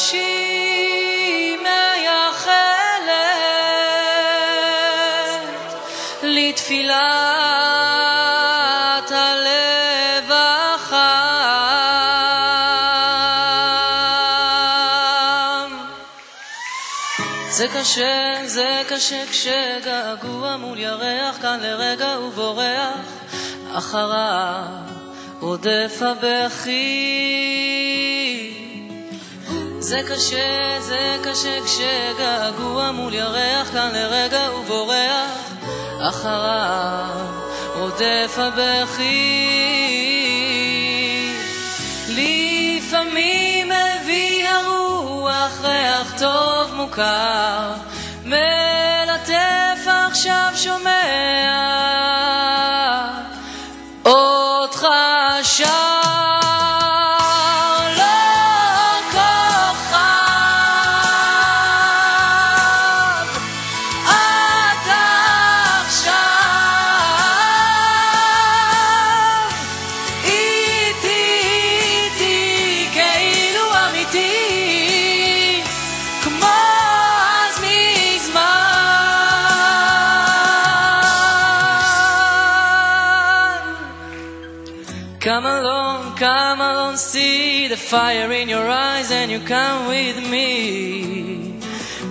זה קשה, זה קשה כשגעגוע מול ירח כאן לרגע ובורח אחריו רודף הבכי זה קשה, זה קשה כשגעגוע מול ירח כאן לרגע ובורח. אחריו רודף הבכי. לפעמים מביא הרוח ריח טוב מוכר. מלטף עכשיו שומע. אותך שם Come along, come along, see the fire in your eyes and you come with me,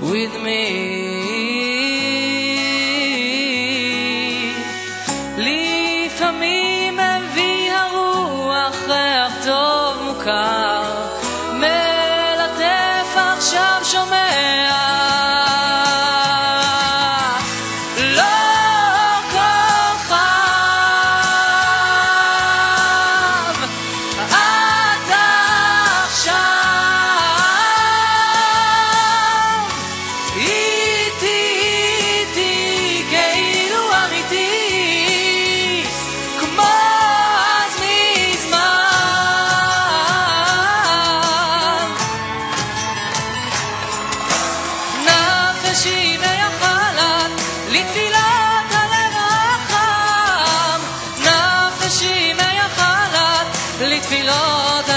with me. לפעמים מביא הרוח ריח טוב מוכר, מלטף עכשיו שומע לתפילות